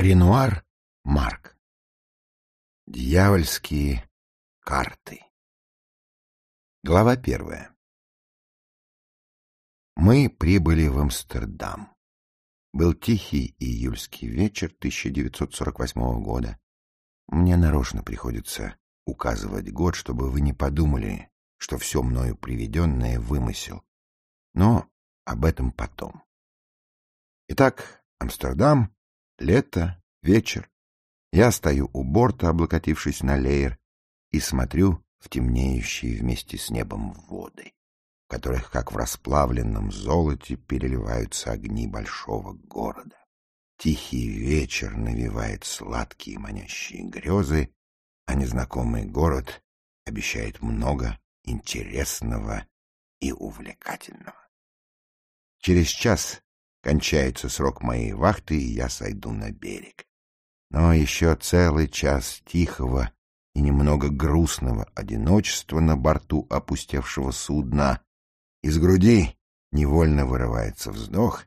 Ренуар Марк. Дьявольские карты. Глава первая. Мы прибыли в Амстердам. Был тихий июльский вечер 1948 года. Мне нарочно приходится указывать год, чтобы вы не подумали, что все мною приведенное — вымысел. Но об этом потом. Итак, Амстердам, Лето, вечер. Я стою у борта, облокотившись на леер, и смотрю в темнеющие вместе с небом воды, в которых, как в расплавленном золоте, переливаются огни большого города. Тихий вечер навевает сладкие манящие грезы, а незнакомый город обещает много интересного и увлекательного. Через час Кончается срок моей вахты, и я сойду на берег. Но еще целый час тихого и немного грустного одиночества на борту опустевшего судна. Из груди невольно вырывается вздох,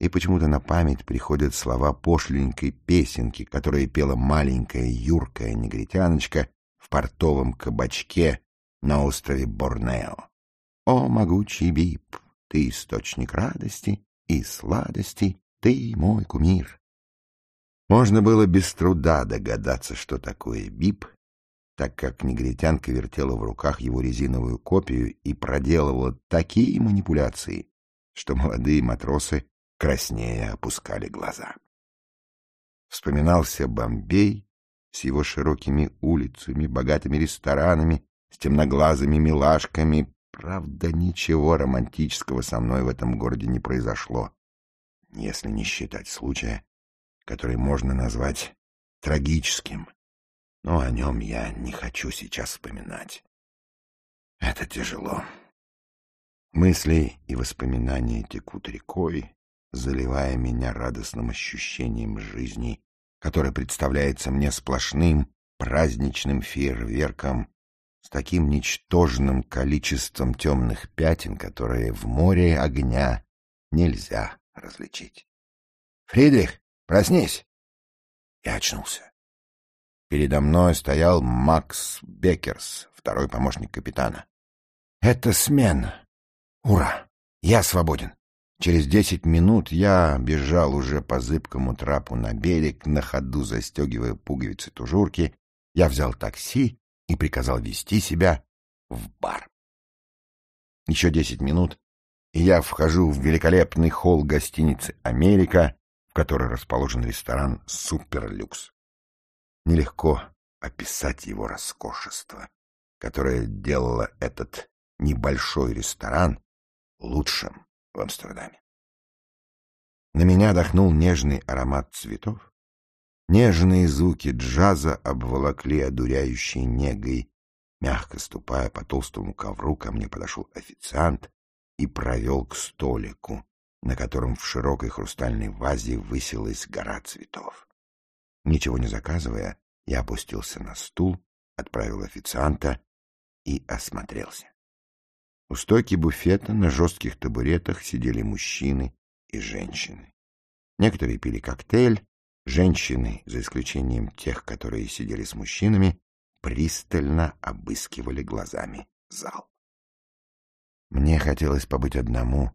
и почему-то на память приходят слова пошленькой песенки, которые пела маленькая юркая негритяночка в портовом кабачке на острове Борнео. «О, могучий бип, ты источник радости, и сладости, ты мой кумир. Можно было без труда догадаться, что такое бип, так как негритянка вертела в руках его резиновую копию и проделывала такие манипуляции, что молодые матросы краснее опускали глаза. Вспоминался Бомбей с его широкими улицами, богатыми ресторанами, с темноглазыми милашками, Правда, ничего романтического со мной в этом городе не произошло, если не считать случая, который можно назвать трагическим. Но о нем я не хочу сейчас вспоминать. Это тяжело. Мысли и воспоминания текут рекой, заливая меня радостным ощущением жизни, которое представляется мне сплошным праздничным фейерверком с таким ничтожным количеством темных пятен, которые в море огня нельзя различить. «Фридрих, проснись!» Я очнулся. Передо мной стоял Макс Беккерс, второй помощник капитана. «Это смена! Ура! Я свободен!» Через десять минут я бежал уже по зыбкому трапу на берег, на ходу застегивая пуговицы тужурки. Я взял такси и приказал вести себя в бар. Еще десять минут, и я вхожу в великолепный холл гостиницы «Америка», в которой расположен ресторан «Суперлюкс». Нелегко описать его роскошество, которое делало этот небольшой ресторан лучшим в Амстердаме. На меня дохнул нежный аромат цветов, Нежные звуки джаза обволокли одуряющей негой. Мягко ступая по толстому ковру, ко мне подошел официант и провел к столику, на котором в широкой хрустальной вазе высилась гора цветов. Ничего не заказывая, я опустился на стул, отправил официанта и осмотрелся. У стойки буфета на жестких табуретах сидели мужчины и женщины. Некоторые пили коктейль, Женщины, за исключением тех, которые сидели с мужчинами, пристально обыскивали глазами зал. Мне хотелось побыть одному,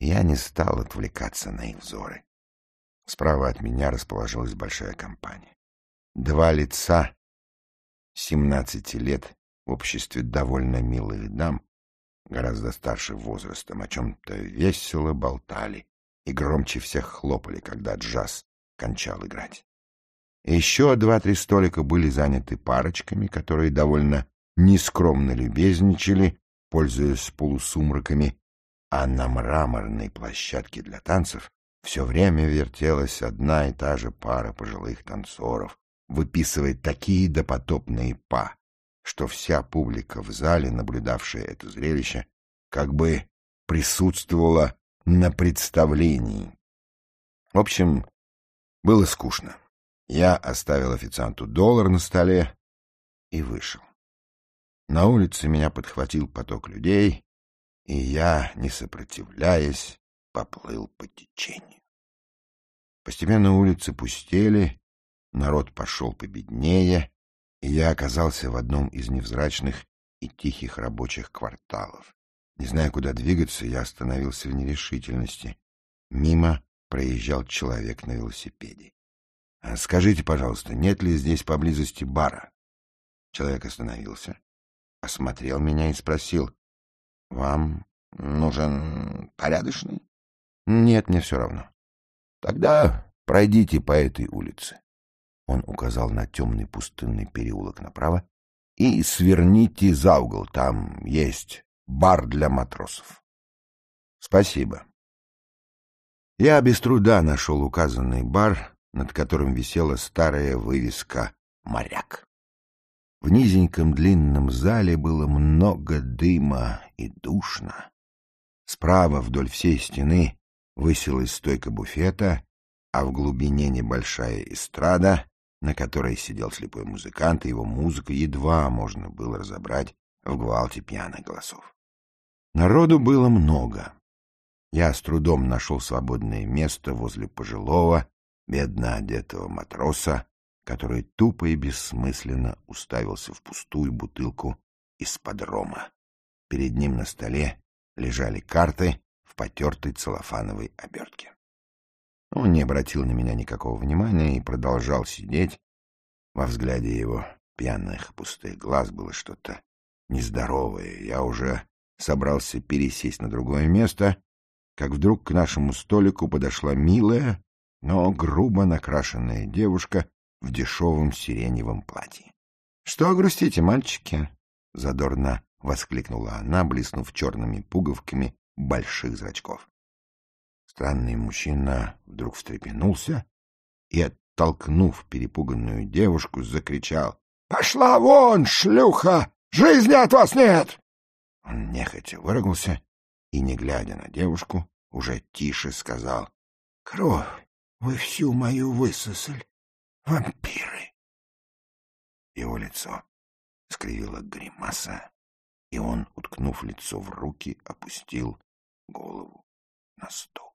и я не стал отвлекаться на их взоры. Справа от меня расположилась большая компания. Два лица, семнадцати лет, в обществе довольно милых дам, гораздо старше возрастом, о чем-то весело болтали и громче всех хлопали, когда джаз кончал играть. Еще два-три столика были заняты парочками, которые довольно нескромно любезничали, пользуясь полусумраками, а на мраморной площадке для танцев все время вертелась одна и та же пара пожилых танцоров, выписывая такие допотопные па, что вся публика в зале, наблюдавшая это зрелище, как бы присутствовала на представлении. В общем, было скучно. Я оставил официанту доллар на столе и вышел. На улице меня подхватил поток людей, и я, не сопротивляясь, поплыл по течению. Постепенно улицы пустели, народ пошел победнее, и я оказался в одном из невзрачных и тихих рабочих кварталов. Не зная, куда двигаться, я остановился в нерешительности. Мимо проезжал человек на велосипеде. «А — Скажите, пожалуйста, нет ли здесь поблизости бара? Человек остановился, осмотрел меня и спросил. — Вам нужен порядочный? — Нет, мне все равно. — Тогда пройдите по этой улице. Он указал на темный пустынный переулок направо. — И сверните за угол, там есть бар для матросов. — Спасибо. Я без труда нашел указанный бар, над которым висела старая вывеска «Моряк». В низеньком длинном зале было много дыма и душно. Справа вдоль всей стены высилась стойка буфета, а в глубине небольшая эстрада, на которой сидел слепой музыкант, и его музыка едва можно было разобрать в гвалте пьяных голосов. Народу было много. Я с трудом нашел свободное место возле пожилого, бедно одетого матроса, который тупо и бессмысленно уставился в пустую бутылку из-под рома. Перед ним на столе лежали карты в потертой целлофановой обертке. Он не обратил на меня никакого внимания и продолжал сидеть. Во взгляде его пьяных пустых глаз было что-то нездоровое. Я уже собрался пересесть на другое место, как вдруг к нашему столику подошла милая, но грубо накрашенная девушка в дешевом сиреневом платье. — Что грустите, мальчики? — задорно воскликнула она, блеснув черными пуговками больших зрачков. Странный мужчина вдруг встрепенулся и, оттолкнув перепуганную девушку, закричал. — Пошла вон, шлюха! Жизни от вас нет! Он нехотя выругался и, не глядя на девушку, уже тише сказал. — Кровь вы всю мою высосали, вампиры. Его лицо скривило гримаса, и он, уткнув лицо в руки, опустил голову на стол.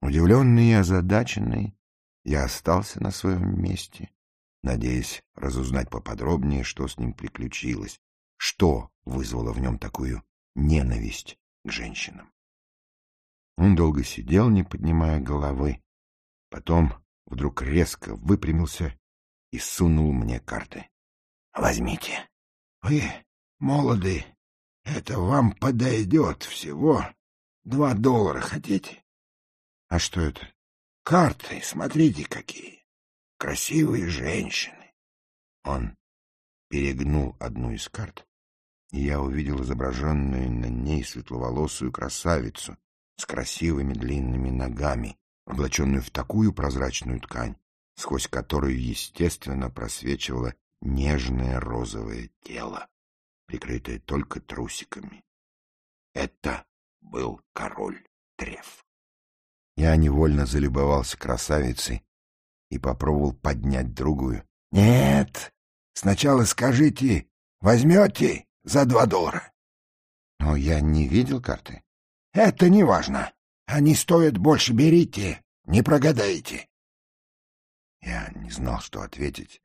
Удивленный и озадаченный, я остался на своем месте, надеясь разузнать поподробнее, что с ним приключилось, что вызвало в нем такую ненависть к женщинам. Он долго сидел, не поднимая головы, потом вдруг резко выпрямился и сунул мне карты. — Возьмите. Вы молоды. Это вам подойдет всего. Два доллара хотите? — А что это? — Карты, смотрите какие. Красивые женщины. Он перегнул одну из карт, и я увидел изображенную на ней светловолосую красавицу с красивыми длинными ногами, облаченную в такую прозрачную ткань, сквозь которую, естественно, просвечивало нежное розовое тело, прикрытое только трусиками. Это был король Треф. Я невольно залюбовался красавицей и попробовал поднять другую. — Нет, сначала скажите, возьмете за два доллара? — Но я не видел карты. — Это не важно. Они стоят больше, берите, не прогадаете. Я не знал, что ответить.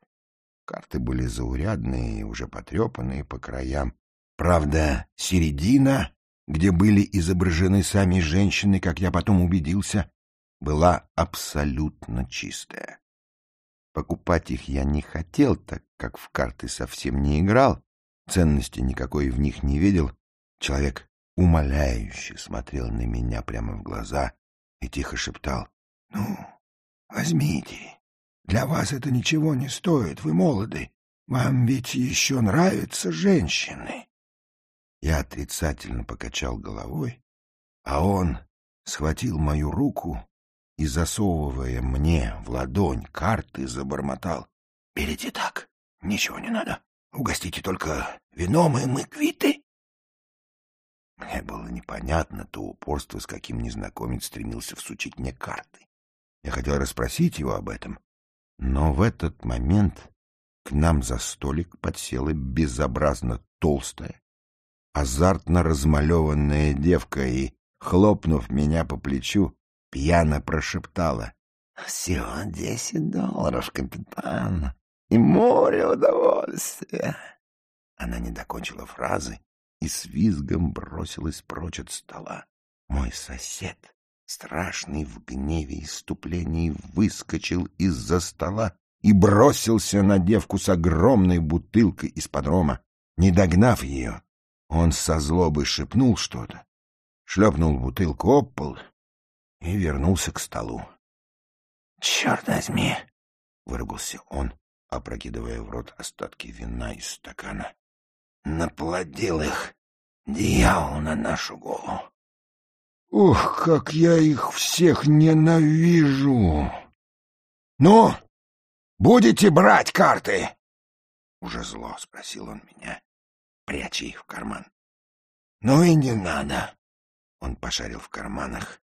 Карты были заурядные и уже потрепанные по краям. Правда, середина, где были изображены сами женщины, как я потом убедился, была абсолютно чистая. Покупать их я не хотел, так как в карты совсем не играл, ценности никакой в них не видел. Человек умоляюще смотрел на меня прямо в глаза и тихо шептал. — Ну, возьмите. Для вас это ничего не стоит, вы молоды. Вам ведь еще нравятся женщины. Я отрицательно покачал головой, а он схватил мою руку и, засовывая мне в ладонь карты, забормотал. — Берите так, ничего не надо. Угостите только вином, и мы квиты. Мне было непонятно то упорство, с каким незнакомец стремился всучить мне карты. Я хотел расспросить его об этом, но в этот момент к нам за столик подсела безобразно толстая, азартно размалеванная девка и, хлопнув меня по плечу, пьяно прошептала. — Всего десять долларов, капитан, и море удовольствия. Она не докончила фразы и с визгом бросилась прочь от стола. Мой сосед, страшный в гневе и ступлении, выскочил из-за стола и бросился на девку с огромной бутылкой из-под рома. Не догнав ее, он со злобой шепнул что-то, шлепнул бутылку об пол и вернулся к столу. — Черт возьми! — выругался он, опрокидывая в рот остатки вина из стакана. — Наплодил их дьявол на нашу голову. Ух, как я их всех ненавижу! Ну, будете брать карты? Уже зло спросил он меня, пряча их в карман. Ну и не надо. Он пошарил в карманах,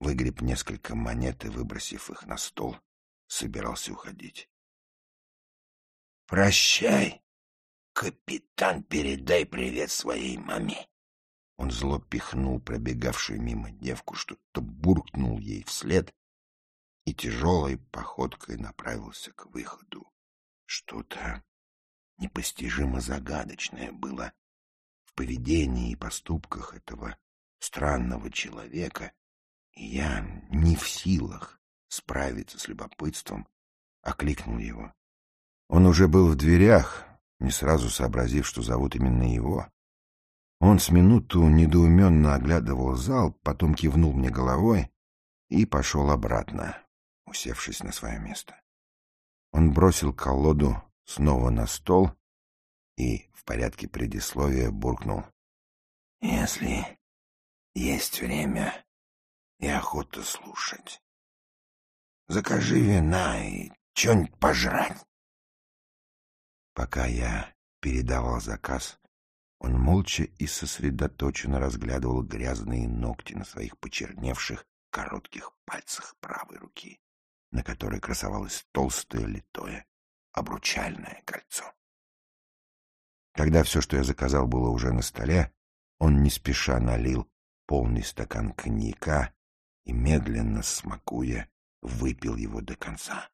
выгреб несколько монет и, выбросив их на стол, собирался уходить. «Прощай, капитан, передай привет своей маме». Он зло пихнул пробегавшую мимо девку, что-то буркнул ей вслед и тяжелой походкой направился к выходу. Что-то непостижимо загадочное было в поведении и поступках этого странного человека, и я не в силах справиться с любопытством, окликнул его. Он уже был в дверях, не сразу сообразив, что зовут именно его. Он с минуту недоуменно оглядывал зал, потом кивнул мне головой и пошел обратно, усевшись на свое место. Он бросил колоду снова на стол и в порядке предисловия буркнул. — Если есть время и охота слушать, закажи вина и что-нибудь пожрать. Пока я передавал заказ, он молча и сосредоточенно разглядывал грязные ногти на своих почерневших коротких пальцах правой руки, на которой красовалось толстое литое обручальное кольцо. Когда все, что я заказал, было уже на столе, он не спеша налил полный стакан коньяка и, медленно смакуя, выпил его до конца.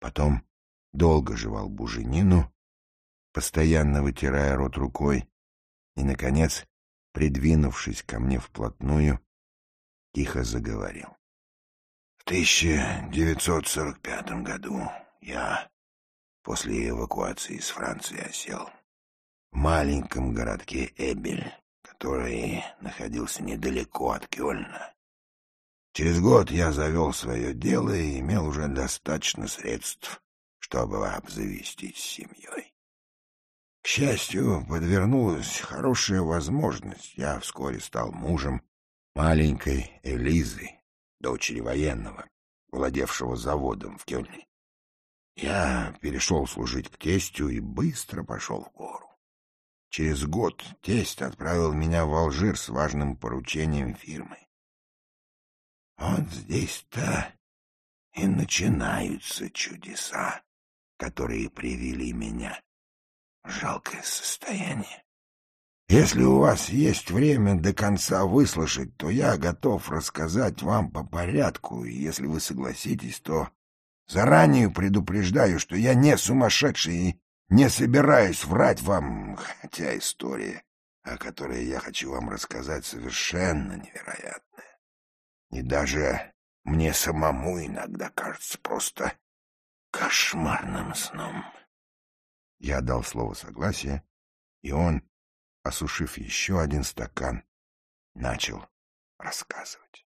Потом долго жевал буженину постоянно вытирая рот рукой, и, наконец, придвинувшись ко мне вплотную, тихо заговорил. В 1945 году я после эвакуации из Франции осел в маленьком городке Эбель, который находился недалеко от Кёльна. Через год я завел свое дело и имел уже достаточно средств, чтобы обзавестись семьей. К счастью, подвернулась хорошая возможность. Я вскоре стал мужем маленькой Элизы, дочери военного, владевшего заводом в Кёльне. Я перешел служить к тестю и быстро пошел в гору. Через год тесть отправил меня в Алжир с важным поручением фирмы. Вот здесь-то и начинаются чудеса, которые привели меня жалкое состояние. Если у вас есть время до конца выслушать, то я готов рассказать вам по порядку, и если вы согласитесь, то заранее предупреждаю, что я не сумасшедший и не собираюсь врать вам, хотя история, о которой я хочу вам рассказать, совершенно невероятная. И даже мне самому иногда кажется просто кошмарным сном. Я дал слово согласия, и он, осушив еще один стакан, начал рассказывать.